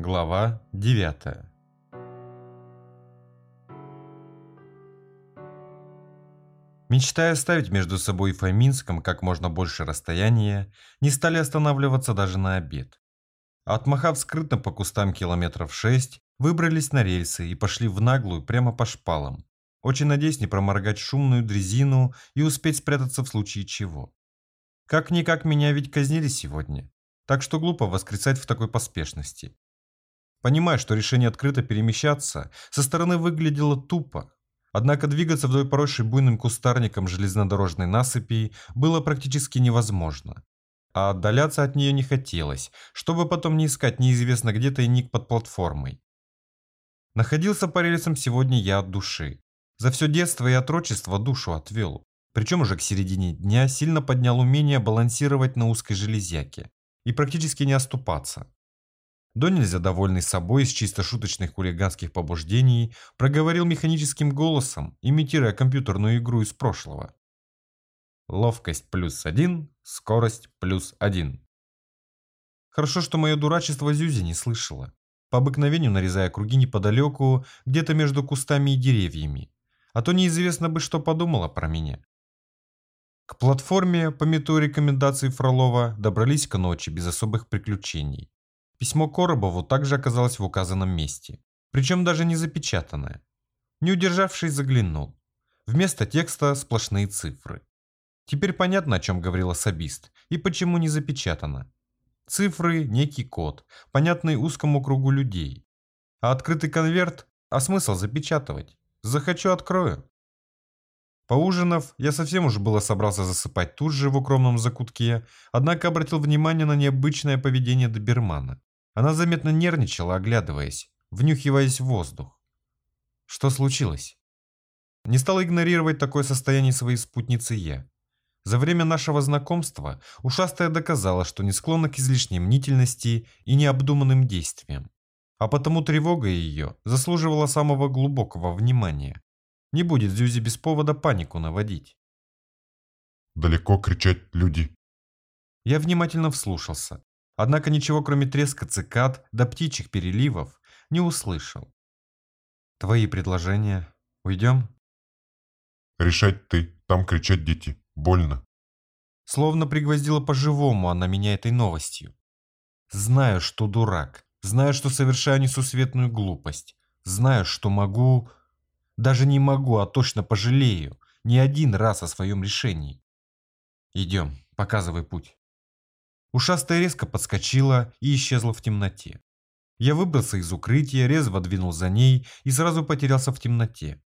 Глава 9 Мечтая оставить между собой и Фоминском как можно больше расстояния, не стали останавливаться даже на обед. Отмахав скрытно по кустам километров шесть, выбрались на рельсы и пошли в наглую прямо по шпалам, очень надеясь не проморгать шумную дрезину и успеть спрятаться в случае чего. Как-никак меня ведь казнили сегодня, так что глупо воскресать в такой поспешности. Понимая, что решение открыто перемещаться со стороны выглядело тупо, однако двигаться вдоль поросшей буйным кустарником железнодорожной насыпи было практически невозможно. А отдаляться от нее не хотелось, чтобы потом не искать неизвестно где тайник под платформой. Находился по рельсам сегодня я от души. За все детство и отрочество душу отвел. Причем уже к середине дня сильно поднял умение балансировать на узкой железяке и практически не оступаться. До нельзя довольный собой из чисто шуточных хулиганских побуждений проговорил механическим голосом, имитируя компьютерную игру из прошлого. Ловкость плюс один, скорость плюс один. Хорошо, что мое дурачество Зюзи не слышала, по обыкновению нарезая круги неподалеку, где-то между кустами и деревьями, а то неизвестно бы, что подумала про меня. К платформе, по мету Фролова, добрались к ночи без особых приключений. Письмо Коробову также оказалось в указанном месте, причем даже не запечатанное. Не удержавшись, заглянул. Вместо текста сплошные цифры. Теперь понятно, о чем говорил особист и почему не запечатано. Цифры – некий код, понятный узкому кругу людей. А открытый конверт – а смысл запечатывать? Захочу – открою. Поужинав, я совсем уже было собрался засыпать тут же в укромном закутке, однако обратил внимание на необычное поведение добермана. Она заметно нервничала, оглядываясь, внюхиваясь в воздух. Что случилось? Не стал игнорировать такое состояние своей спутницы я. За время нашего знакомства ушастая доказала, что не склонна к излишней мнительности и необдуманным действиям. А потому тревога ее заслуживала самого глубокого внимания. Не будет Зюзи без повода панику наводить. Далеко кричать люди. Я внимательно вслушался, однако ничего кроме треска цикад да птичьих переливов не услышал. Твои предложения. Уйдем? Решать ты, там кричать дети. Больно. Словно пригвоздила по-живому она меня этой новостью. Знаю, что дурак. Знаю, что совершаю несусветную глупость. Знаю, что могу... Даже не могу, а точно пожалею. Не один раз о своем решении. Идем, показывай путь. Ушастая резко подскочила и исчезла в темноте. Я выбрался из укрытия, резво двинул за ней и сразу потерялся в темноте.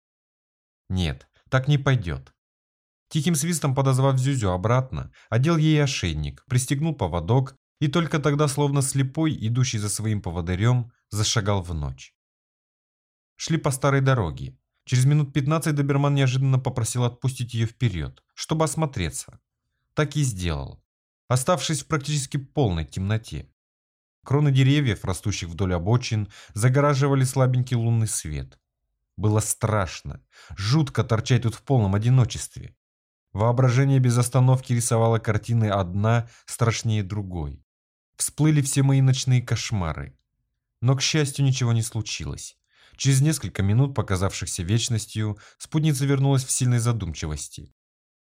Нет, так не пойдет. Тихим свистом подозвав Зюзю обратно, одел ей ошейник, пристегнул поводок и только тогда, словно слепой, идущий за своим поводырем, зашагал в ночь. Шли по старой дороге. Через минут 15 доберман неожиданно попросил отпустить ее вперед, чтобы осмотреться. Так и сделал, оставшись в практически полной темноте. Кроны деревьев, растущих вдоль обочин, загораживали слабенький лунный свет. Было страшно, жутко торчать тут в полном одиночестве. Воображение без остановки рисовало картины одна страшнее другой. Всплыли все мои ночные кошмары. Но, к счастью, ничего не случилось. Через несколько минут, показавшихся вечностью, спутница вернулась в сильной задумчивости.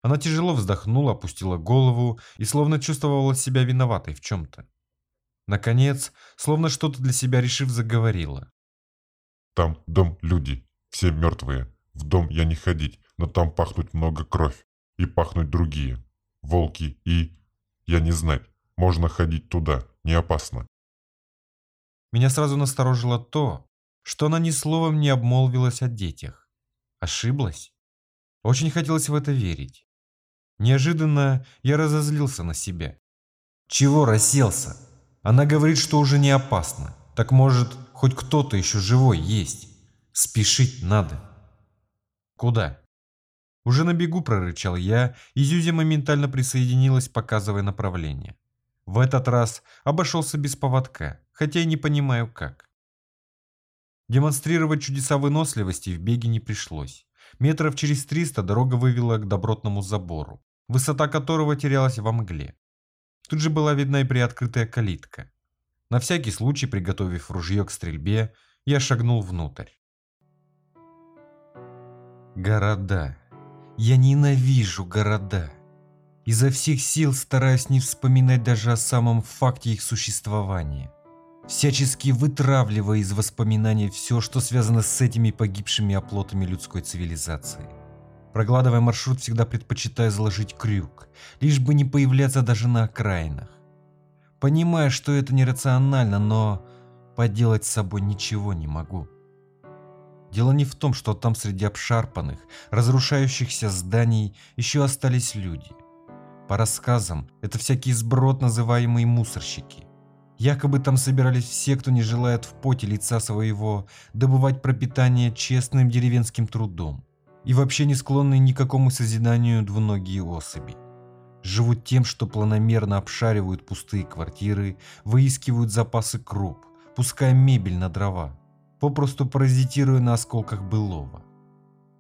Она тяжело вздохнула, опустила голову и словно чувствовала себя виноватой в чем-то. Наконец, словно что-то для себя решив, заговорила. Там дом люди, все мертвые. В дом я не ходить, но там пахнуть много кровь. И пахнуть другие. Волки и... Я не знать. Можно ходить туда, не опасно. Меня сразу насторожило то, что она ни словом не обмолвилась о детях. Ошиблась? Очень хотелось в это верить. Неожиданно я разозлился на себя. Чего расселся? Она говорит, что уже не опасно. Так может, хоть кто-то еще живой есть. Спешить надо. Куда? Уже на бегу прорычал я, и Зюзя моментально присоединилась, показывая направление. В этот раз обошелся без поводка, хотя и не понимаю как. Демонстрировать чудеса выносливости в беге не пришлось. Метров через триста дорога вывела к добротному забору, высота которого терялась во мгле. Тут же была видна и приоткрытая калитка. На всякий случай, приготовив ружье к стрельбе, я шагнул внутрь. Города. Я ненавижу города. Изо всех сил стараюсь не вспоминать даже о самом факте их существования. Всячески вытравливая из воспоминаний все, что связано с этими погибшими оплотами людской цивилизации. Прогладывая маршрут, всегда предпочитаю заложить крюк, лишь бы не появляться даже на окраинах. Понимаю, что это нерационально, но поделать с собой ничего не могу. Дело не в том, что там среди обшарпанных, разрушающихся зданий еще остались люди. По рассказам, это всякие сброд, называемые мусорщики. Якобы там собирались все, кто не желает в поте лица своего добывать пропитание честным деревенским трудом и вообще не склонные ни к какому созиданию двуногие особи. Живут тем, что планомерно обшаривают пустые квартиры, выискивают запасы круп, пуская мебель на дрова, попросту паразитируя на осколках былого.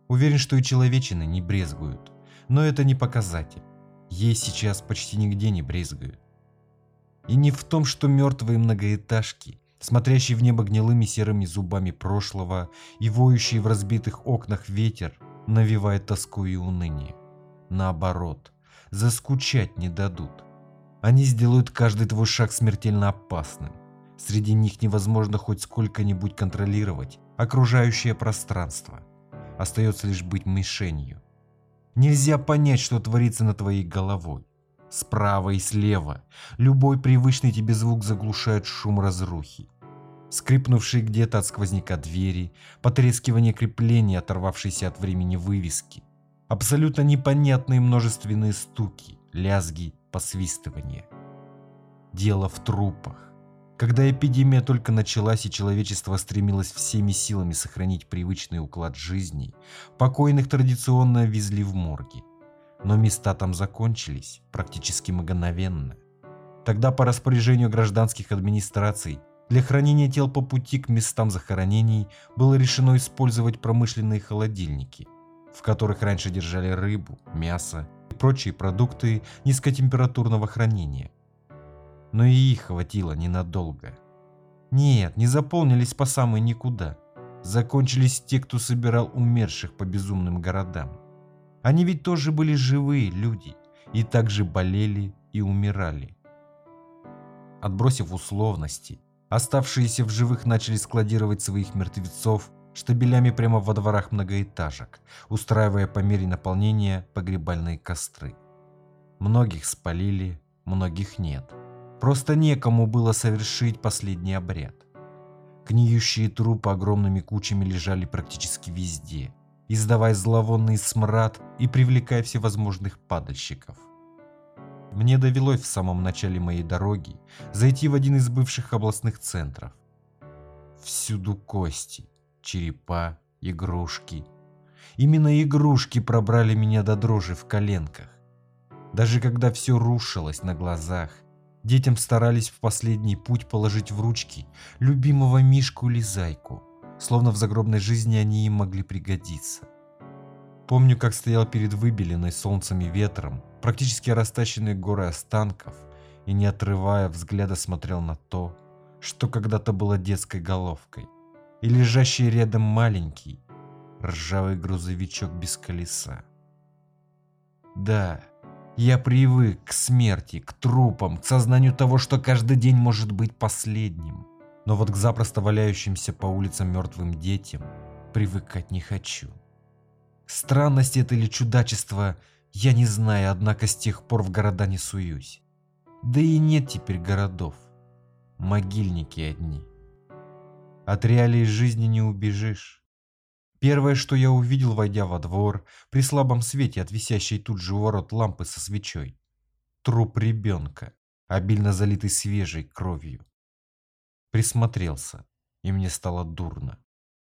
Уверен, что и человечины не брезгуют, но это не показатель. Ей сейчас почти нигде не брезгуют. И не в том, что мертвые многоэтажки, смотрящие в небо гнилыми серыми зубами прошлого и воющие в разбитых окнах ветер, навевает тоску и уныние. Наоборот, заскучать не дадут. Они сделают каждый твой шаг смертельно опасным. Среди них невозможно хоть сколько-нибудь контролировать окружающее пространство. Остается лишь быть мишенью. Нельзя понять, что творится над твоей головой. Справа и слева любой привычный тебе звук заглушает шум разрухи. Скрипнувшие где-то от сквозняка двери, потрескивание крепления, оторвавшиеся от времени вывески, абсолютно непонятные множественные стуки, лязги, посвистывания. Дело в трупах. Когда эпидемия только началась и человечество стремилось всеми силами сохранить привычный уклад жизни, покойных традиционно везли в морги. Но места там закончились практически мгновенно. Тогда по распоряжению гражданских администраций для хранения тел по пути к местам захоронений было решено использовать промышленные холодильники, в которых раньше держали рыбу, мясо и прочие продукты низкотемпературного хранения но и их хватило ненадолго. Нет, не заполнились по самой никуда. Закончились те, кто собирал умерших по безумным городам. Они ведь тоже были живые люди и также болели и умирали. Отбросив условности, оставшиеся в живых начали складировать своих мертвецов штабелями прямо во дворах многоэтажек, устраивая по мере наполнения погребальные костры. Многих спалили, многих нет. Просто некому было совершить последний обряд. Гниющие трупы огромными кучами лежали практически везде, издавая зловонный смрад и привлекая всевозможных падальщиков. Мне довелось в самом начале моей дороги зайти в один из бывших областных центров. Всюду кости, черепа, игрушки. Именно игрушки пробрали меня до дрожи в коленках. Даже когда все рушилось на глазах, Детям старались в последний путь положить в ручки любимого Мишку или Зайку, словно в загробной жизни они им могли пригодиться. Помню, как стоял перед выбеленной солнцем и ветром, практически растащенной горой останков, и не отрывая взгляда смотрел на то, что когда-то было детской головкой, и лежащий рядом маленький, ржавый грузовичок без колеса. Да, я привык к смерти, к трупам, к сознанию того, что каждый день может быть последним. Но вот к запросто валяющимся по улицам мертвым детям привыкать не хочу. Странность это или чудачество, я не знаю, однако с тех пор в города не суюсь. Да и нет теперь городов. Могильники одни. От реалий жизни не убежишь. Первое, что я увидел, войдя во двор, при слабом свете от висящей тут же у ворот лампы со свечой. Труп ребенка, обильно залитый свежей кровью. Присмотрелся, и мне стало дурно.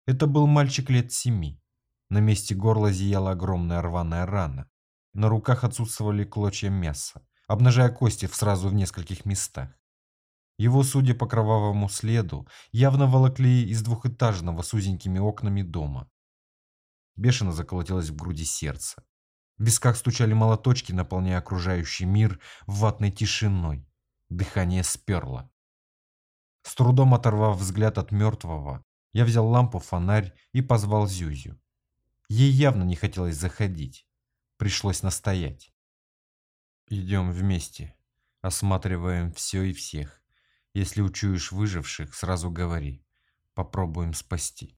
Это был мальчик лет семи. На месте горла зияла огромная рваная рана. На руках отсутствовали клочья мяса, обнажая кости сразу в нескольких местах. Его, судя по кровавому следу, явно волокли из двухэтажного с узенькими окнами дома. Бешено заколотилось в груди сердце. В висках стучали молоточки, наполняя окружающий мир ватной тишиной. Дыхание сперло. Трудом оторвав взгляд от мертвого, я взял лампу-фонарь и позвал Зюзю. Ей явно не хотелось заходить. Пришлось настоять. Идем вместе. Осматриваем все и всех. Если учуешь выживших, сразу говори. Попробуем спасти.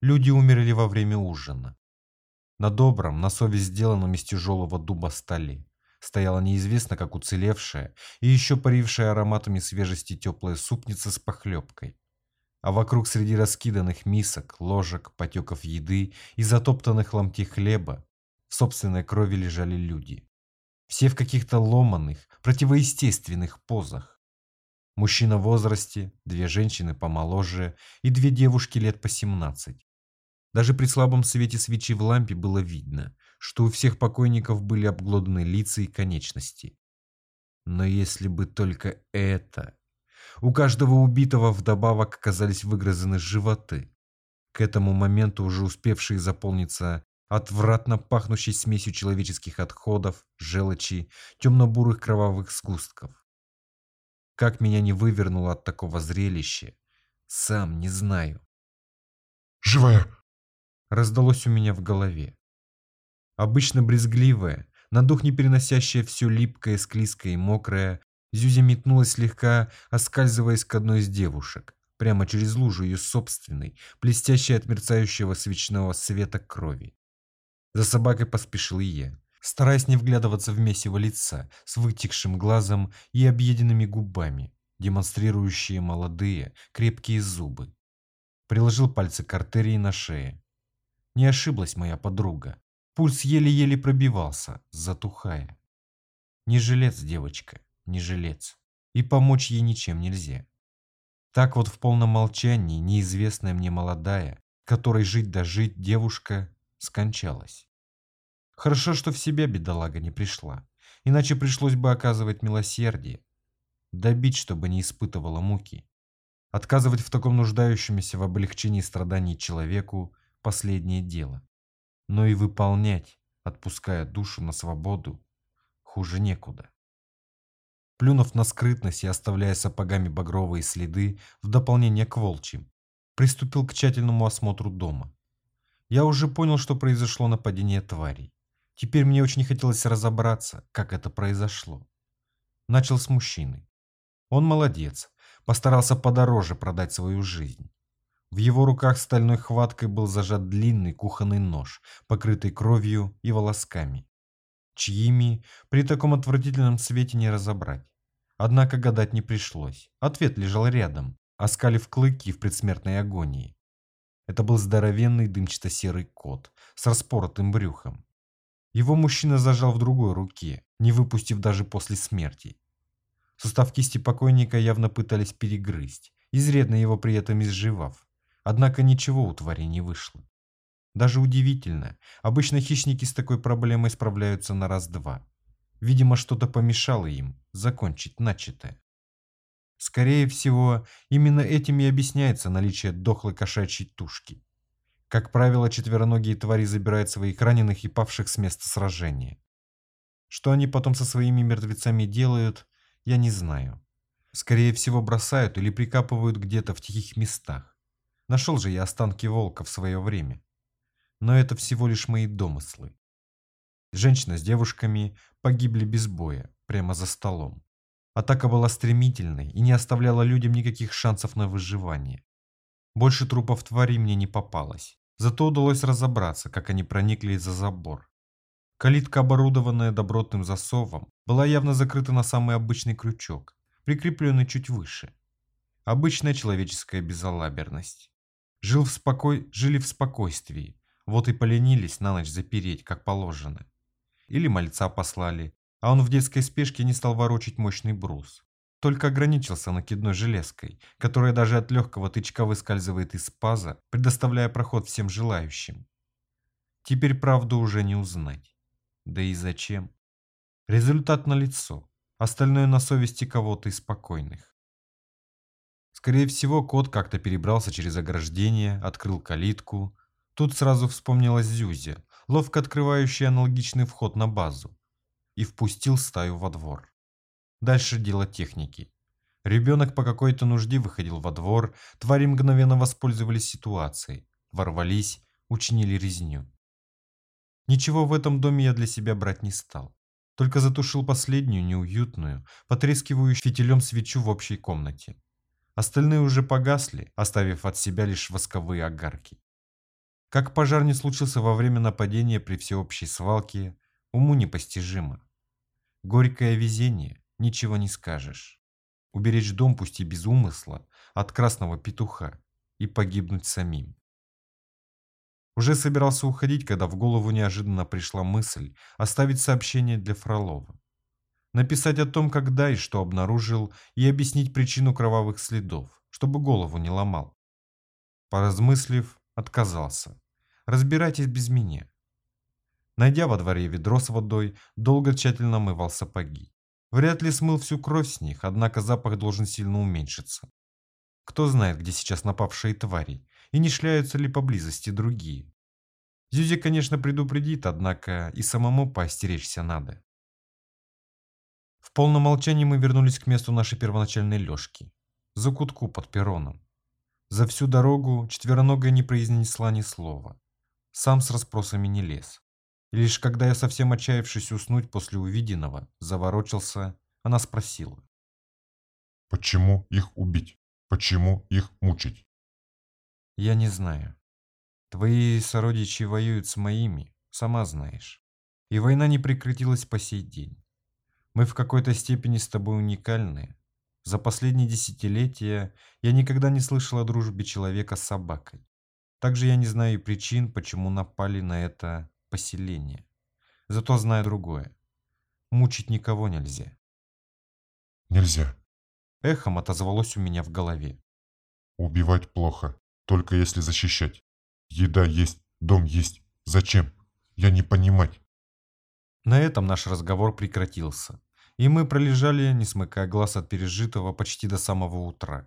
Люди умерли во время ужина. На добром, на совесть сделанном из тяжелого дуба столе стояла неизвестно как уцелевшая и еще парившая ароматами свежести теплая супница с похлебкой. А вокруг среди раскиданных мисок, ложек, потеков еды и затоптанных ломтей хлеба в собственной крови лежали люди. Все в каких-то ломаных, противоестественных позах. Мужчина в возрасте, две женщины помоложе и две девушки лет по 17. Даже при слабом свете свечи в лампе было видно, что у всех покойников были обглоданы лица и конечности. Но если бы только это... У каждого убитого вдобавок оказались выгрызены животы, к этому моменту уже успевшие заполниться отвратно пахнущей смесью человеческих отходов, желчи, темно-бурых кровавых сгустков. Как меня не вывернуло от такого зрелища, сам не знаю. «Живая!» Раздалось у меня в голове. Обычно брезгливая, на дух не переносящая все липкое, склизкое и мокрое, Зюзя метнулась слегка, оскальзываясь к одной из девушек, прямо через лужу ее собственной, блестящей от мерцающего свечного света крови. За собакой поспешил я, стараясь не вглядываться в месиво лица с вытекшим глазом и объеденными губами, демонстрирующие молодые, крепкие зубы. Приложил пальцы к артерии на шее. Не ошиблась моя подруга. Пульс еле-еле пробивался, затухая. Не жилец, девочка, не жилец. И помочь ей ничем нельзя. Так вот в полном молчании неизвестная мне молодая, которой жить да жить девушка, скончалась. Хорошо, что в себя бедолага не пришла, иначе пришлось бы оказывать милосердие, добить, чтобы не испытывала муки. Отказывать в таком нуждающемся в облегчении страданий человеку – последнее дело но и выполнять, отпуская душу на свободу, хуже некуда. Плюнув на скрытность и оставляя сапогами багровые следы в дополнение к волчьим, приступил к тщательному осмотру дома. Я уже понял, что произошло нападение тварей. Теперь мне очень хотелось разобраться, как это произошло. Начал с мужчины. Он молодец, постарался подороже продать свою жизнь. В его руках стальной хваткой был зажат длинный кухонный нож, покрытый кровью и волосками. Чьими при таком отвратительном свете не разобрать. Однако гадать не пришлось. Ответ лежал рядом, оскалив клыки в предсмертной агонии. Это был здоровенный дымчато-серый кот с распоротым брюхом. Его мужчина зажал в другой руке, не выпустив даже после смерти. Сустав кисти покойника явно пытались перегрызть, изредно его при этом изживав. Однако ничего у твари не вышло. Даже удивительно, обычно хищники с такой проблемой справляются на раз-два. Видимо, что-то помешало им закончить начатое. Скорее всего, именно этим и объясняется наличие дохлой кошачьей тушки. Как правило, четвероногие твари забирают своих раненых и павших с места сражения. Что они потом со своими мертвецами делают, я не знаю. Скорее всего, бросают или прикапывают где-то в тихих местах. Нашел же я останки волка в свое время. Но это всего лишь мои домыслы. Женщина с девушками погибли без боя, прямо за столом. Атака была стремительной и не оставляла людям никаких шансов на выживание. Больше трупов тварей мне не попалось. Зато удалось разобраться, как они проникли за забор. Калитка, оборудованная добротным засовом, была явно закрыта на самый обычный крючок, прикрепленный чуть выше. Обычная человеческая безалаберность. Жил в спокой... Жили в спокойствии, вот и поленились на ночь запереть, как положено. Или мальца послали, а он в детской спешке не стал ворочить мощный брус. Только ограничился накидной железкой, которая даже от легкого тычка выскальзывает из паза, предоставляя проход всем желающим. Теперь правду уже не узнать. Да и зачем? Результат налицо, остальное на совести кого-то из спокойных. Скорее всего, кот как-то перебрался через ограждение, открыл калитку. Тут сразу вспомнилась Зюзя, ловко открывающая аналогичный вход на базу, и впустил стаю во двор. Дальше дело техники. Ребенок по какой-то нужде выходил во двор, твари мгновенно воспользовались ситуацией, ворвались, учинили резню. Ничего в этом доме я для себя брать не стал, только затушил последнюю неуютную, потрескивающую фитилем свечу в общей комнате. Остальные уже погасли, оставив от себя лишь восковые огарки. Как пожар не случился во время нападения при всеобщей свалке, уму непостижимо. Горькое везение, ничего не скажешь. Уберечь дом, пусть и без умысла, от красного петуха и погибнуть самим. Уже собирался уходить, когда в голову неожиданно пришла мысль оставить сообщение для Фролова. Написать о том, когда и что обнаружил, и объяснить причину кровавых следов, чтобы голову не ломал. Поразмыслив, отказался. Разбирайтесь без меня. Найдя во дворе ведро с водой, долго тщательно мывал сапоги. Вряд ли смыл всю кровь с них, однако запах должен сильно уменьшиться. Кто знает, где сейчас напавшие твари, и не шляются ли поблизости другие. Зюзи, конечно, предупредит, однако и самому поостеречься надо. В полном молчании мы вернулись к месту нашей первоначальной лёжки, за кутку под перроном. За всю дорогу четвероногая не произнесла ни слова. Сам с расспросами не лез. И лишь когда я совсем отчаявшись уснуть после увиденного, заворочился, она спросила. «Почему их убить? Почему их мучить?» «Я не знаю. Твои сородичи воюют с моими, сама знаешь. И война не прекратилась по сей день. Мы в какой-то степени с тобой уникальны. За последние десятилетия я никогда не слышал о дружбе человека с собакой. Также я не знаю и причин, почему напали на это поселение. Зато знаю другое. Мучить никого нельзя. Нельзя. Эхом отозвалось у меня в голове. Убивать плохо, только если защищать. Еда есть, дом есть. Зачем? Я не понимать. На этом наш разговор прекратился и мы пролежали, не смыкая глаз от пережитого, почти до самого утра,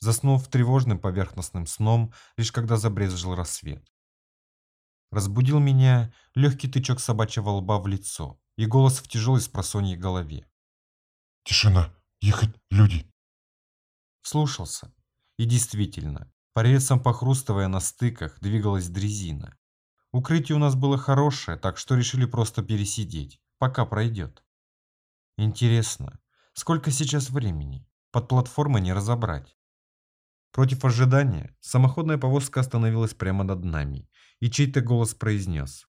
заснув тревожным поверхностным сном, лишь когда забрезжил рассвет. Разбудил меня легкий тычок собачьего лба в лицо и голос в тяжелой спросоньей голове. «Тишина! Ехать люди!» Слушался. И действительно, по рельсам похрустывая на стыках, двигалась дрезина. Укрытие у нас было хорошее, так что решили просто пересидеть, пока пройдет. Интересно, сколько сейчас времени? Под платформой не разобрать. Против ожидания, самоходная повозка остановилась прямо над нами, и чей-то голос произнес.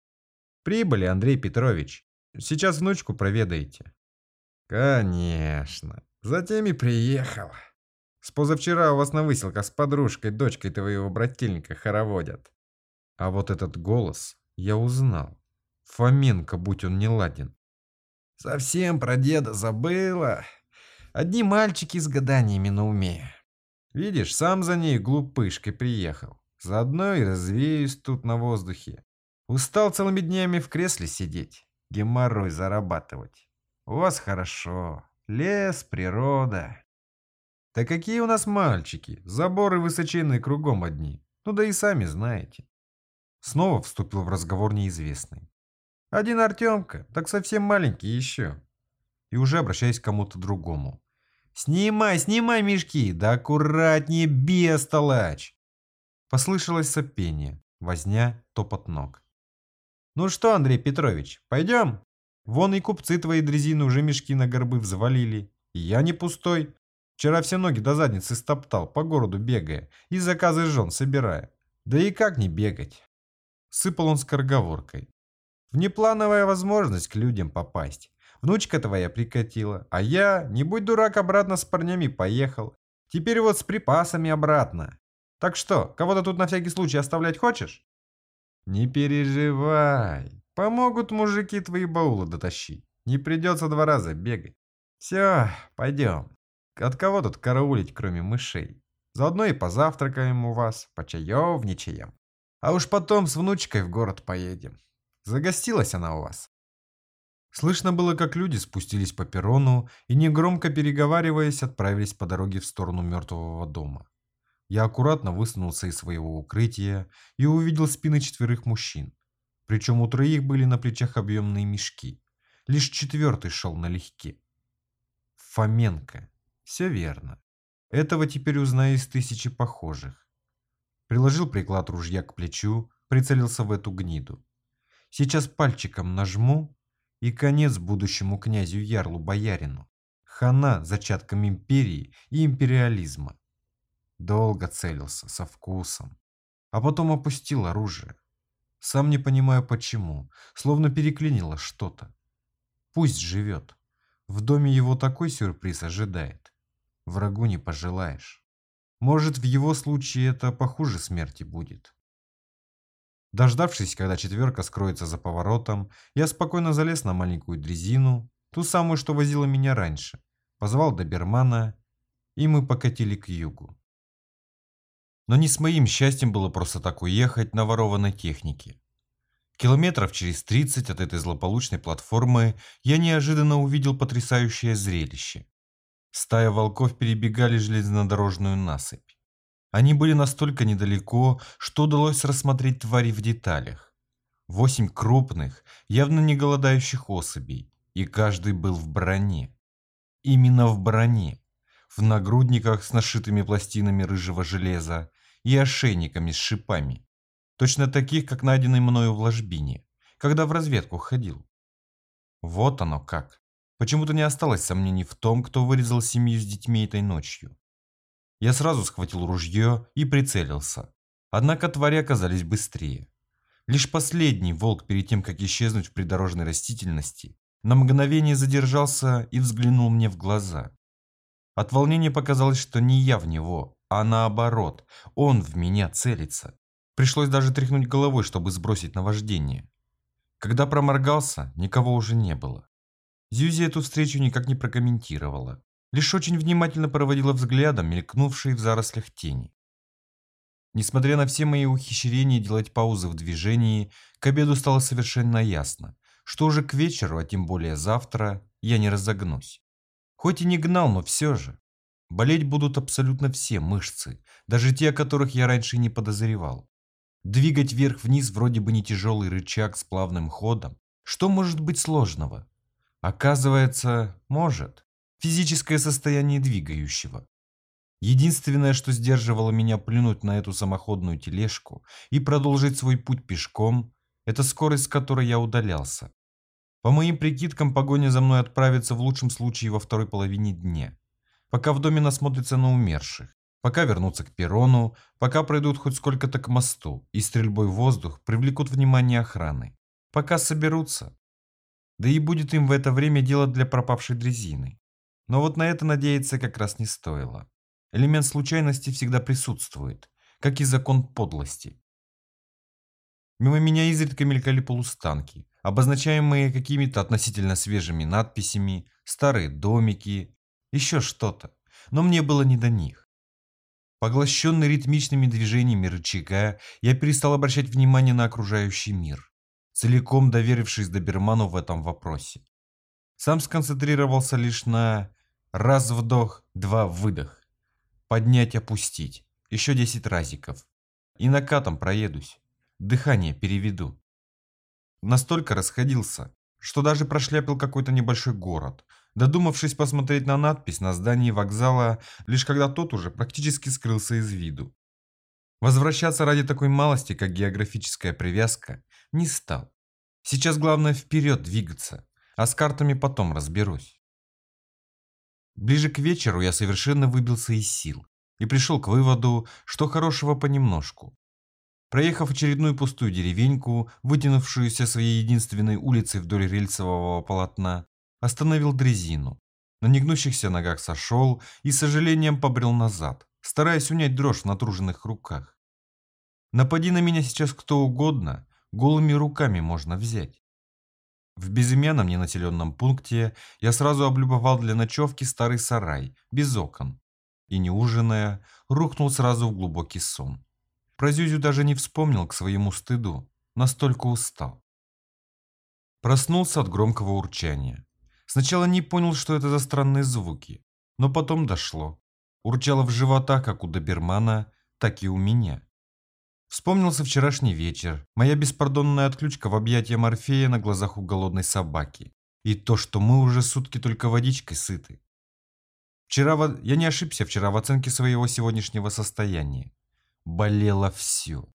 «Прибыли, Андрей Петрович. Сейчас внучку проведаете». «Конечно. Затем и приехал. С позавчера у вас на выселках с подружкой, дочкой твоего брательника хороводят». А вот этот голос я узнал. Фоменко, будь он не ладен. Совсем про деда забыла. Одни мальчики с гаданиями на уме. Видишь, сам за ней глупышкой приехал. Заодно и развеюсь тут на воздухе. Устал целыми днями в кресле сидеть, геморрой зарабатывать. У вас хорошо. Лес, природа. Да какие у нас мальчики, заборы высоченные кругом одни. Ну да и сами знаете. Снова вступил в разговор неизвестный. Один Артемка, так совсем маленький еще. И уже обращаясь к кому-то другому. «Снимай, снимай мешки, да аккуратнее, бестолочь!» Послышалось сопение, возня, топот ног. «Ну что, Андрей Петрович, пойдем? Вон и купцы твои дрезины уже мешки на горбы взвалили. И я не пустой. Вчера все ноги до задницы стоптал, по городу бегая, и заказы жен собирая. Да и как не бегать?» Сыпал он скороговоркой. Внеплановая возможность к людям попасть. Внучка твоя прикатила, а я, не будь дурак, обратно с парнями поехал. Теперь вот с припасами обратно. Так что, кого-то тут на всякий случай оставлять хочешь? Не переживай. Помогут мужики твои баулы дотащить. Не придется два раза бегать. Все, пойдем. От кого тут караулить, кроме мышей? Заодно и позавтракаем у вас, почаевничаем. А уж потом с внучкой в город поедем. Загостилась она у вас. Слышно было, как люди спустились по перрону и, негромко переговариваясь, отправились по дороге в сторону мертвого дома. Я аккуратно высунулся из своего укрытия и увидел спины четверых мужчин. Причем у троих были на плечах объемные мешки. Лишь четвертый шел налегке. Фоменко. Все верно. Этого теперь узнаю из тысячи похожих. Приложил приклад ружья к плечу, прицелился в эту гниду. Сейчас пальчиком нажму, и конец будущему князю Ярлу Боярину. Хана зачатком империи и империализма. Долго целился, со вкусом. А потом опустил оружие. Сам не понимаю почему, словно переклинило что-то. Пусть живет. В доме его такой сюрприз ожидает. Врагу не пожелаешь. Может, в его случае это похуже смерти будет. Дождавшись, когда четверка скроется за поворотом, я спокойно залез на маленькую дрезину, ту самую, что возила меня раньше, позвал добермана, и мы покатили к югу. Но не с моим счастьем было просто так уехать на ворованной технике. Километров через 30 от этой злополучной платформы я неожиданно увидел потрясающее зрелище. Стая волков перебегали железнодорожную насыпь. Они были настолько недалеко, что удалось рассмотреть твари в деталях. Восемь крупных, явно не голодающих особей, и каждый был в броне. Именно в броне, в нагрудниках с нашитыми пластинами рыжего железа и ошейниками с шипами, точно таких, как найденный мною в ложбине, когда в разведку ходил. Вот оно как. Почему-то не осталось сомнений в том, кто вырезал семью с детьми этой ночью. Я сразу схватил ружье и прицелился. Однако твари оказались быстрее. Лишь последний волк перед тем, как исчезнуть в придорожной растительности, на мгновение задержался и взглянул мне в глаза. От волнения показалось, что не я в него, а наоборот, он в меня целится. Пришлось даже тряхнуть головой, чтобы сбросить наваждение. Когда проморгался, никого уже не было. Зюзи эту встречу никак не прокомментировала, лишь очень внимательно проводила взглядом мелькнувшие в зарослях тени. Несмотря на все мои ухищрения делать паузы в движении, к обеду стало совершенно ясно, что уже к вечеру, а тем более завтра, я не разогнусь. Хоть и не гнал, но все же. Болеть будут абсолютно все мышцы, даже те, о которых я раньше не подозревал. Двигать вверх-вниз вроде бы не тяжелый рычаг с плавным ходом. Что может быть сложного? Оказывается, может. Физическое состояние двигающего. Единственное, что сдерживало меня плюнуть на эту самоходную тележку и продолжить свой путь пешком, это скорость, с которой я удалялся. По моим прикидкам, погоня за мной отправится в лучшем случае во второй половине дня, пока в доме насмотрятся на умерших, пока вернутся к перрону, пока пройдут хоть сколько-то к мосту и стрельбой в воздух привлекут внимание охраны, пока соберутся. Да и будет им в это время дело для пропавшей дрезины. Но вот на это надеяться как раз не стоило. Элемент случайности всегда присутствует, как и закон подлости. Мимо меня изредка мелькали полустанки, обозначаемые какими-то относительно свежими надписями, старые домики, еще что-то, но мне было не до них. Поглощенный ритмичными движениями рычага, я перестал обращать внимание на окружающий мир, целиком доверившись доберману в этом вопросе. Сам сконцентрировался лишь на раз вдох, два выдох, поднять, опустить, еще десять разиков, и накатом проедусь, дыхание переведу. Настолько расходился, что даже прошляпил какой-то небольшой город, додумавшись посмотреть на надпись на здании вокзала, лишь когда тот уже практически скрылся из виду. Возвращаться ради такой малости, как географическая привязка, не стал. Сейчас главное вперед двигаться, а с картами потом разберусь. Ближе к вечеру я совершенно выбился из сил и пришел к выводу, что хорошего понемножку. Проехав очередную пустую деревеньку, вытянувшуюся своей единственной улицей вдоль рельсового полотна, остановил дрезину. На негнущихся ногах сошел и с сожалением побрел назад, стараясь унять дрожь в натруженных руках. Напади на меня сейчас кто угодно, голыми руками можно взять. В безымянном ненаселенном пункте я сразу облюбовал для ночевки старый сарай, без окон, и, не ужиная, рухнул сразу в глубокий сон. Про Зюзю даже не вспомнил к своему стыду, настолько устал. Проснулся от громкого урчания. Сначала не понял, что это за странные звуки, но потом дошло. Урчало в животах как у добермана, так и у меня. Вспомнился вчерашний вечер, моя беспардонная отключка в объятия Морфея на глазах у голодной собаки. И то, что мы уже сутки только водичкой сыты. Вчера в... я не ошибся вчера в оценке своего сегодняшнего состояния. Болело все.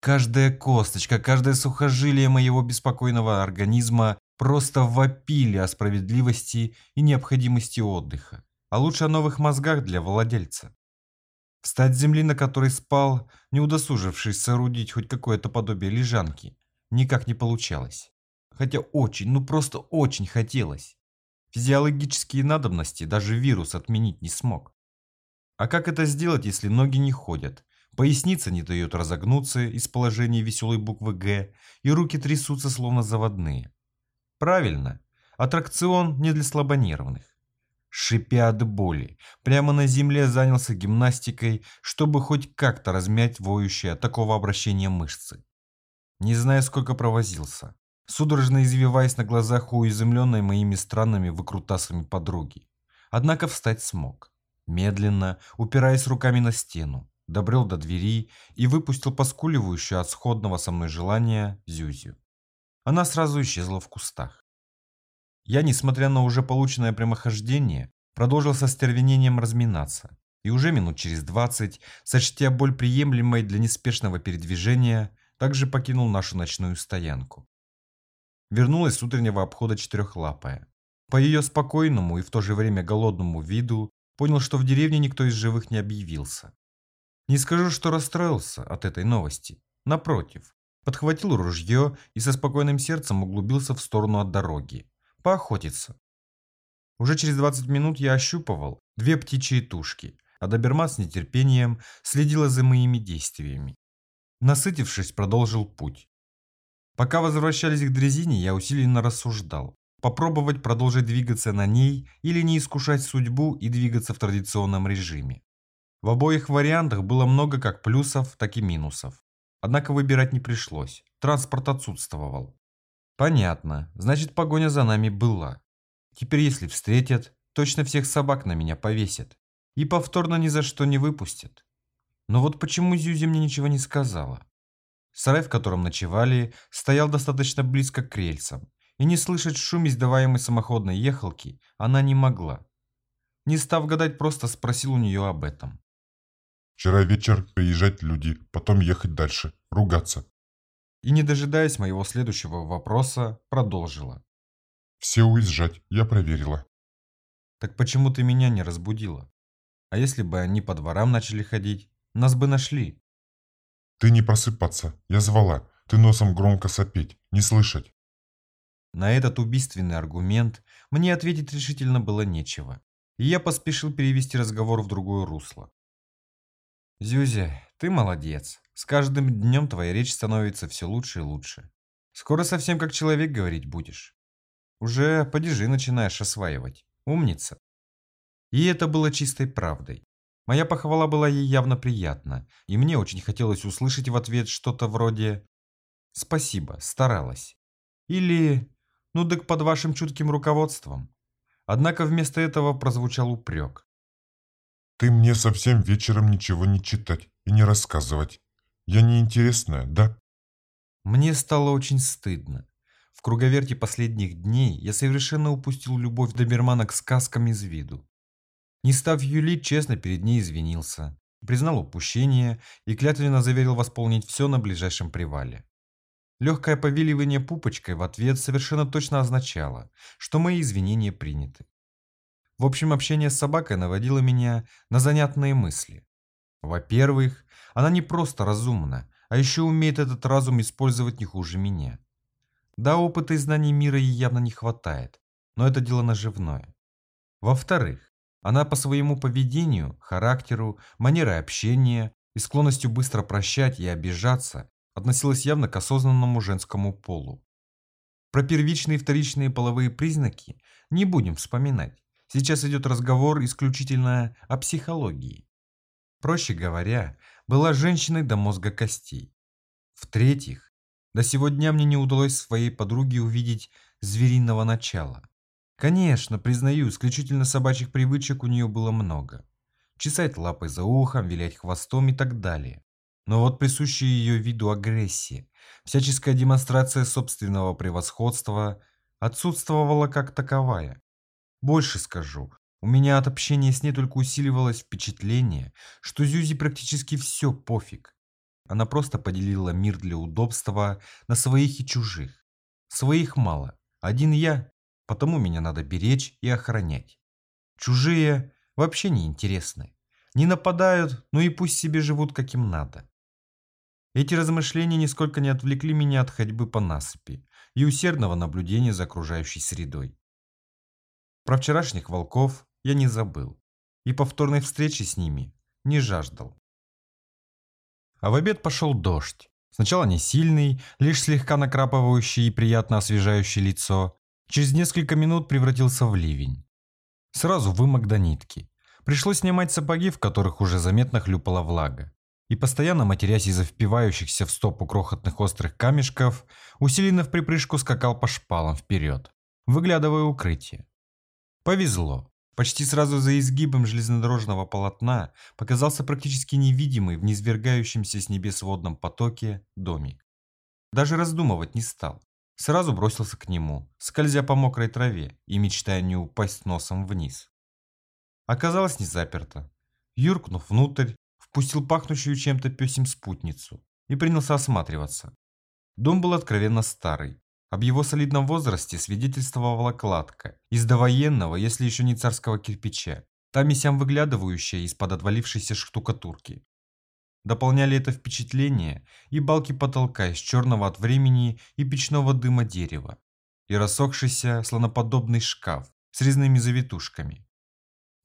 Каждая косточка, каждое сухожилие моего беспокойного организма просто вопили о справедливости и необходимости отдыха, а лучше о новых мозгах для владельца. Встать с земли, на которой спал, не удосужившись соорудить хоть какое-то подобие лежанки, никак не получалось. Хотя очень, ну просто очень хотелось. Физиологические надобности даже вирус отменить не смог. А как это сделать, если ноги не ходят, поясница не дает разогнуться из положения веселой буквы «Г» и руки трясутся словно заводные? Правильно, аттракцион не для слабонервных шипя от боли, прямо на земле занялся гимнастикой, чтобы хоть как-то размять воющие от такого обращения мышцы. Не зная, сколько провозился, судорожно извиваясь на глазах у изумленной моими странными выкрутасами подруги. Однако встать смог. Медленно, упираясь руками на стену, добрел до двери и выпустил поскуливающую от сходного со мной желания Зюзю. Она сразу исчезла в кустах. Я, несмотря на уже полученное прямохождение, продолжил со стервенением разминаться, и уже минут через двадцать, сочтя боль приемлемой для неспешного передвижения, также покинул нашу ночную стоянку. Вернулась с утреннего обхода четырехлапая. По ее спокойному и в то же время голодному виду понял, что в деревне никто из живых не объявился. Не скажу, что расстроился от этой новости. Напротив, подхватил ружье и со спокойным сердцем углубился в сторону от дороги, поохотиться. Уже через 20 минут я ощупывал две птичьи тушки, а доберман с нетерпением следила за моими действиями. Насытившись, продолжил путь. Пока возвращались к дрезине, я усиленно рассуждал. Попробовать продолжить двигаться на ней или не искушать судьбу и двигаться в традиционном режиме. В обоих вариантах было много как плюсов, так и минусов. Однако выбирать не пришлось, транспорт отсутствовал. Понятно, значит погоня за нами была. Теперь если встретят, точно всех собак на меня повесят. И повторно ни за что не выпустят. Но вот почему Зюзи мне ничего не сказала? Сарай, в котором ночевали, стоял достаточно близко к рельсам, и не слышать шум издаваемой самоходной ехалки она не могла. Не став гадать, просто спросил у нее об этом. «Вчера вечер приезжать люди, потом ехать дальше, ругаться и, не дожидаясь моего следующего вопроса, продолжила. «Все уезжать, я проверила». «Так почему ты меня не разбудила? А если бы они по дворам начали ходить, нас бы нашли». «Ты не просыпаться, я звала, ты носом громко сопеть, не слышать». На этот убийственный аргумент мне ответить решительно было нечего, и я поспешил перевести разговор в другое русло. «Зюзя, ты молодец. С каждым днем твоя речь становится все лучше и лучше. Скоро совсем как человек говорить будешь. Уже падежи начинаешь осваивать. Умница. И это было чистой правдой. Моя похвала была ей явно приятна, и мне очень хотелось услышать в ответ что-то вроде «Спасибо, старалась». Или «Ну так под вашим чутким руководством». Однако вместо этого прозвучал упрек. «Ты мне совсем вечером ничего не читать и не рассказывать. Я неинтересная, да? Мне стало очень стыдно. В круговерте последних дней я совершенно упустил любовь добермана к сказкам из виду. Не став юлить, честно перед ней извинился, признал упущение и клятвенно заверил восполнить все на ближайшем привале. Легкое повиливание пупочкой в ответ совершенно точно означало, что мои извинения приняты. В общем, общение с собакой наводило меня на занятные мысли. Во-первых, она не просто разумна, а еще умеет этот разум использовать не хуже меня. Да, опыта и знаний мира ей явно не хватает, но это дело наживное. Во-вторых, она по своему поведению, характеру, манере общения и склонностью быстро прощать и обижаться относилась явно к осознанному женскому полу. Про первичные и вторичные половые признаки не будем вспоминать. Сейчас идет разговор исключительно о психологии. Проще говоря, была женщиной до мозга костей. В-третьих, до сего дня мне не удалось своей подруге увидеть звериного начала. Конечно, признаю, исключительно собачьих привычек у нее было много. Чесать лапой за ухом, вилять хвостом и так далее. Но вот присущая ее виду агрессия, всяческая демонстрация собственного превосходства отсутствовала как таковая. Больше скажу, У меня от общения с ней только усиливалось впечатление, что Зюзи практически все пофиг. Она просто поделила мир для удобства на своих и чужих. Своих мало. Один я, потому меня надо беречь и охранять. Чужие вообще не интересны. Не нападают, ну и пусть себе живут как им надо. Эти размышления нисколько не отвлекли меня от ходьбы по насыпи и усердного наблюдения за окружающей средой. Про вчерашних волков я не забыл и повторной встречи с ними не жаждал. А в обед пошел дождь. Сначала не сильный, лишь слегка накрапывающий и приятно освежающий лицо. Через несколько минут превратился в ливень. Сразу вымок до нитки. Пришлось снимать сапоги, в которых уже заметно хлюпала влага. И постоянно матерясь из-за впивающихся в стопу крохотных острых камешков, усиленно в припрыжку скакал по шпалам вперед, выглядывая укрытие. Повезло. Почти сразу за изгибом железнодорожного полотна показался практически невидимый в низвергающемся с небес водном потоке домик. Даже раздумывать не стал. Сразу бросился к нему, скользя по мокрой траве и мечтая не упасть носом вниз. Оказалось не заперто. Юркнув внутрь, впустил пахнущую чем-то пёсим спутницу и принялся осматриваться. Дом был откровенно старый, об его солидном возрасте свидетельствовала кладка из довоенного, если еще не царского кирпича, там и сям выглядывающая из-под отвалившейся штукатурки. Дополняли это впечатление и балки потолка из черного от времени и печного дыма дерева, и рассохшийся слоноподобный шкаф с резными завитушками.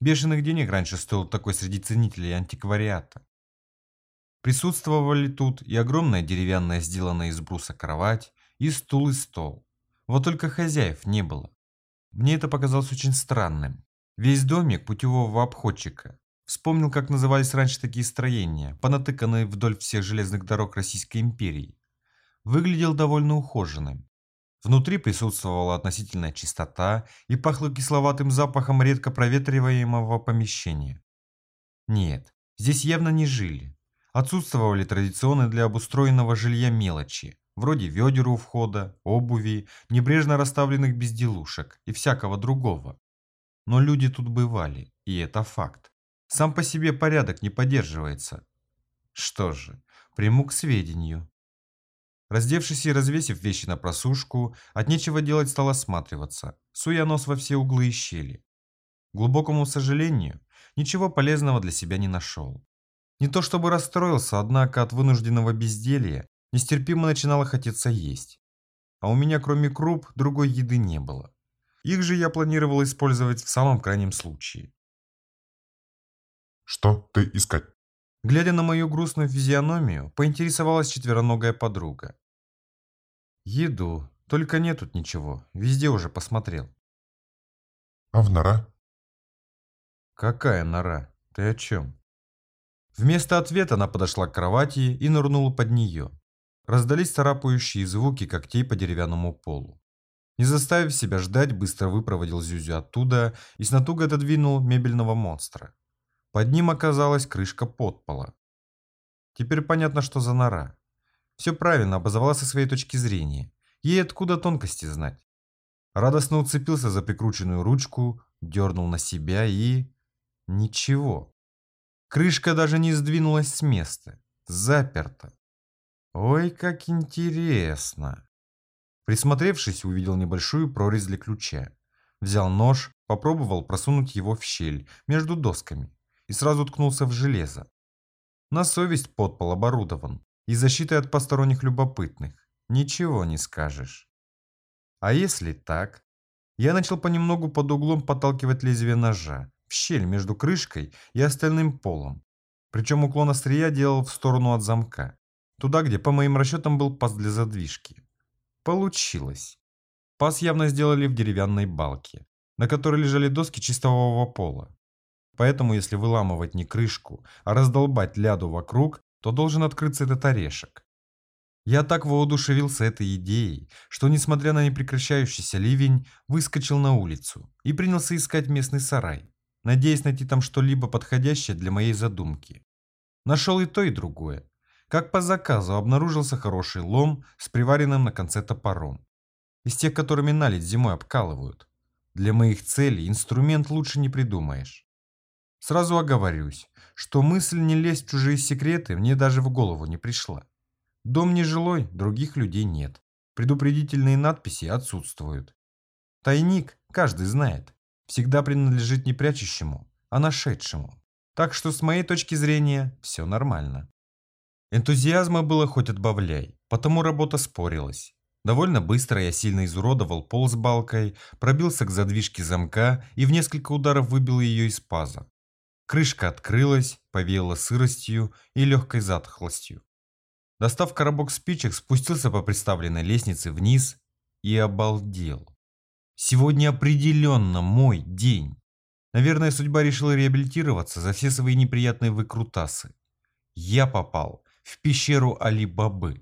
Бешеных денег раньше стоил такой среди ценителей антиквариата. Присутствовали тут и огромная деревянная, сделанная из бруса кровать, и стул, и стол. Вот только хозяев не было. Мне это показалось очень странным. Весь домик путевого обходчика. Вспомнил, как назывались раньше такие строения, понатыканные вдоль всех железных дорог Российской империи. Выглядел довольно ухоженным. Внутри присутствовала относительная чистота и пахло кисловатым запахом редко проветриваемого помещения. Нет, здесь явно не жили. Отсутствовали традиционные для обустроенного жилья мелочи, вроде ведер у входа, обуви, небрежно расставленных безделушек и всякого другого. Но люди тут бывали, и это факт. Сам по себе порядок не поддерживается. Что же, приму к сведению. Раздевшись и развесив вещи на просушку, от нечего делать стал осматриваться, суя нос во все углы и щели. К глубокому сожалению, ничего полезного для себя не нашел. Не то чтобы расстроился, однако от вынужденного безделья Нестерпимо начинало хотеться есть. А у меня кроме круп другой еды не было. Их же я планировал использовать в самом крайнем случае. Что ты искать? Глядя на мою грустную физиономию, поинтересовалась четвероногая подруга. Еду, только нет тут ничего, везде уже посмотрел. А в нора? Какая нора? Ты о чем? Вместо ответа она подошла к кровати и нырнула под нее. Раздались царапающие звуки когтей по деревянному полу. Не заставив себя ждать, быстро выпроводил Зюзю оттуда и с натугой отодвинул мебельного монстра. Под ним оказалась крышка подпола. Теперь понятно, что за нора. Все правильно обозвала со своей точки зрения. Ей откуда тонкости знать. Радостно уцепился за прикрученную ручку, дернул на себя и... Ничего. Крышка даже не сдвинулась с места. Заперта. Ой, как интересно. Присмотревшись, увидел небольшую прорезь для ключа. Взял нож, попробовал просунуть его в щель между досками и сразу ткнулся в железо. На совесть подпол оборудован и защитой от посторонних любопытных. Ничего не скажешь. А если так? Я начал понемногу под углом подталкивать лезвие ножа в щель между крышкой и остальным полом. Причем уклон острия делал в сторону от замка. Туда, где, по моим расчетам, был паз для задвижки. Получилось. Паз явно сделали в деревянной балке, на которой лежали доски чистового пола. Поэтому, если выламывать не крышку, а раздолбать ляду вокруг, то должен открыться этот орешек. Я так воодушевился этой идеей, что, несмотря на непрекращающийся ливень, выскочил на улицу и принялся искать местный сарай, надеясь найти там что-либо подходящее для моей задумки. Нашел и то, и другое, как по заказу обнаружился хороший лом с приваренным на конце топором. Из тех, которыми налить зимой обкалывают. Для моих целей инструмент лучше не придумаешь. Сразу оговорюсь, что мысль не лезть в чужие секреты мне даже в голову не пришла. Дом нежилой, других людей нет. Предупредительные надписи отсутствуют. Тайник, каждый знает, всегда принадлежит не прячущему, а нашедшему. Так что с моей точки зрения все нормально. Энтузиазма было хоть отбавляй, потому работа спорилась. Довольно быстро я сильно изуродовал пол с балкой, пробился к задвижке замка и в несколько ударов выбил ее из паза. Крышка открылась, повеяла сыростью и легкой затхлостью. Достав коробок спичек, спустился по приставленной лестнице вниз и обалдел. Сегодня определенно мой день. Наверное, судьба решила реабилитироваться за все свои неприятные выкрутасы. Я попал в пещеру Али-Бабы.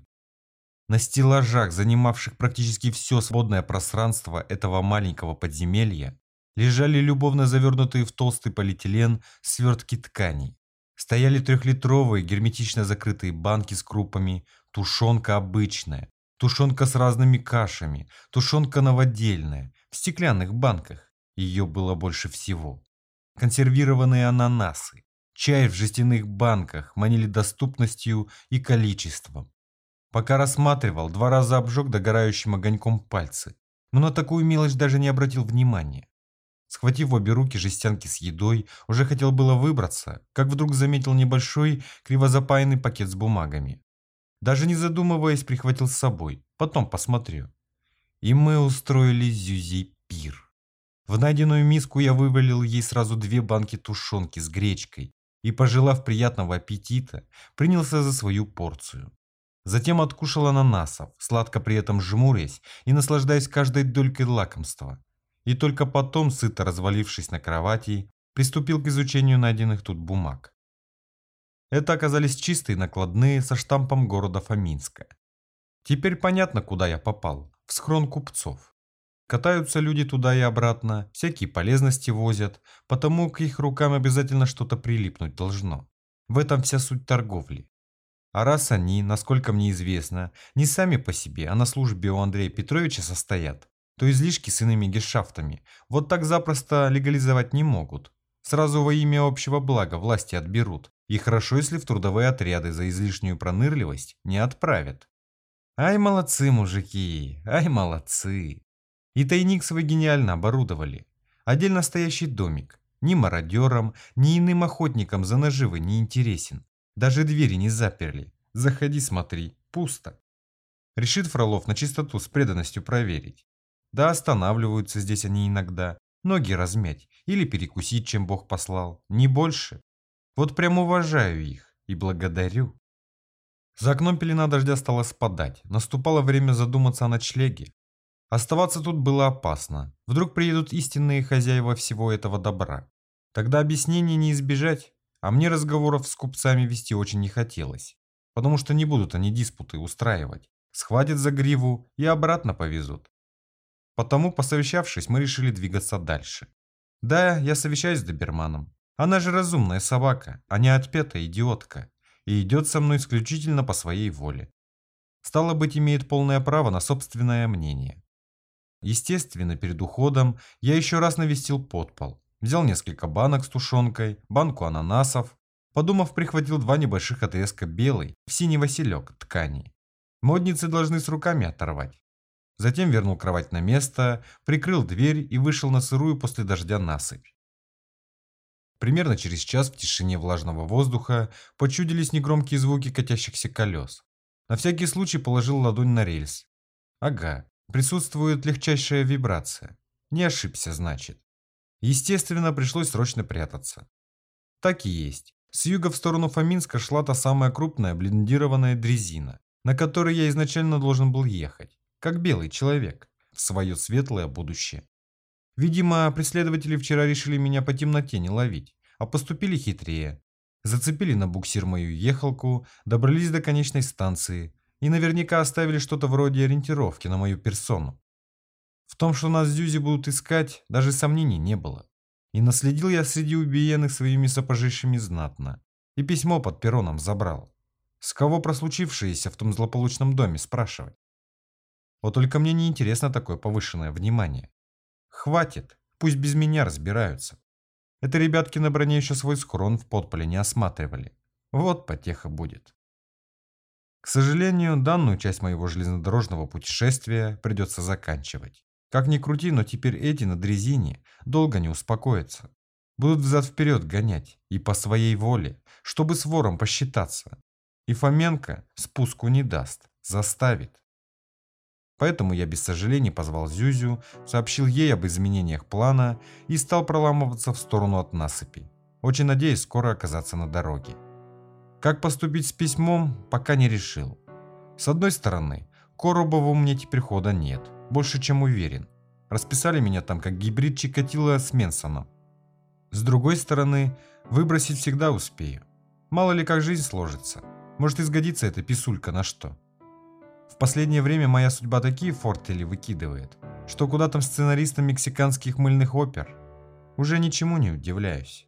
На стеллажах, занимавших практически все свободное пространство этого маленького подземелья, лежали любовно завернутые в толстый полиэтилен свертки тканей. Стояли трехлитровые герметично закрытые банки с крупами, тушенка обычная, тушенка с разными кашами, тушенка новодельная, в стеклянных банках. Ее было больше всего. Консервированные ананасы, чай в жестяных банках манили доступностью и количеством. Пока рассматривал, два раза обжег догорающим огоньком пальцы, но на такую мелочь даже не обратил внимания. Схватив в обе руки жестянки с едой, уже хотел было выбраться, как вдруг заметил небольшой кривозапаянный пакет с бумагами. Даже не задумываясь, прихватил с собой, потом посмотрю. И мы устроили Зюзи пир. В найденную миску я вывалил ей сразу две банки тушенки с гречкой и, пожелав приятного аппетита, принялся за свою порцию. Затем откушал ананасов, сладко при этом жмурясь и наслаждаясь каждой долькой лакомства и только потом, сыто развалившись на кровати, приступил к изучению найденных тут бумаг. Это оказались чистые накладные со штампом города Фоминска. Теперь понятно, куда я попал. В схрон купцов. Катаются люди туда и обратно, всякие полезности возят, потому к их рукам обязательно что-то прилипнуть должно. В этом вся суть торговли. А раз они, насколько мне известно, не сами по себе, а на службе у Андрея Петровича состоят, то излишки с иными гешафтами вот так запросто легализовать не могут. Сразу во имя общего блага власти отберут, и хорошо, если в трудовые отряды за излишнюю пронырливость не отправят. Ай, молодцы, мужики, ай, молодцы. И тайник свой гениально оборудовали. Отдельно стоящий домик. Ни мародерам, ни иным охотникам за наживы не интересен. Даже двери не заперли. Заходи, смотри, пусто. Решит Фролов на чистоту с преданностью проверить. Да останавливаются здесь они иногда, ноги размять или перекусить, чем Бог послал, не больше. Вот прям уважаю их и благодарю. За окном пелена дождя стала спадать, наступало время задуматься о ночлеге. Оставаться тут было опасно, вдруг приедут истинные хозяева всего этого добра. Тогда объяснений не избежать, а мне разговоров с купцами вести очень не хотелось, потому что не будут они диспуты устраивать. Схватят за гриву и обратно повезут. Потому, посовещавшись, мы решили двигаться дальше. Да, я совещаюсь с доберманом. Она же разумная собака, а не отпетая идиотка. И идет со мной исключительно по своей воле. Стало быть, имеет полное право на собственное мнение. Естественно, перед уходом я еще раз навестил подпол. Взял несколько банок с тушенкой, банку ананасов. Подумав, прихватил два небольших отрезка белой, в синий василек ткани. Модницы должны с руками оторвать. Затем вернул кровать на место, прикрыл дверь и вышел на сырую после дождя насыпь. Примерно через час в тишине влажного воздуха почудились негромкие звуки катящихся колес. На всякий случай положил ладонь на рельс. Ага, присутствует легчайшая вибрация. Не ошибся, значит. Естественно, пришлось срочно прятаться. Так и есть. С юга в сторону Фоминска шла та самая крупная блиндированная дрезина, на которой я изначально должен был ехать как белый человек, в свое светлое будущее. Видимо, преследователи вчера решили меня по темноте не ловить, а поступили хитрее. Зацепили на буксир мою ехалку, добрались до конечной станции и наверняка оставили что-то вроде ориентировки на мою персону. В том, что нас Зюзи будут искать, даже сомнений не было. И наследил я среди убиенных своими сапожищами знатно. И письмо под пероном забрал. С кого про случившееся в том злополучном доме спрашивать? Вот только мне не интересно такое повышенное внимание. Хватит. Пусть без меня разбираются. Это ребятки на броне еще свой схрон в подполе не осматривали. Вот потеха будет. К сожалению, данную часть моего железнодорожного путешествия придется заканчивать. Как ни крути, но теперь эти на дрезине долго не успокоятся. Будут взад-вперед гонять, и по своей воле, чтобы с вором посчитаться. И Фоменко спуску не даст, заставит. Поэтому я без сожалений позвал Зюзю, сообщил ей об изменениях плана и стал проламываться в сторону от насыпи, очень надеясь скоро оказаться на дороге. Как поступить с письмом, пока не решил. С одной стороны, Коробову мне теперь хода нет, больше чем уверен. Расписали меня там как гибрид Чикатило с Менсоном. С другой стороны, выбросить всегда успею. Мало ли как жизнь сложится. Может изгодится эта писулька на что. В последнее время моя судьба такие фортели выкидывает, что куда там сценаристам мексиканских мыльных опер. Уже ничему не удивляюсь.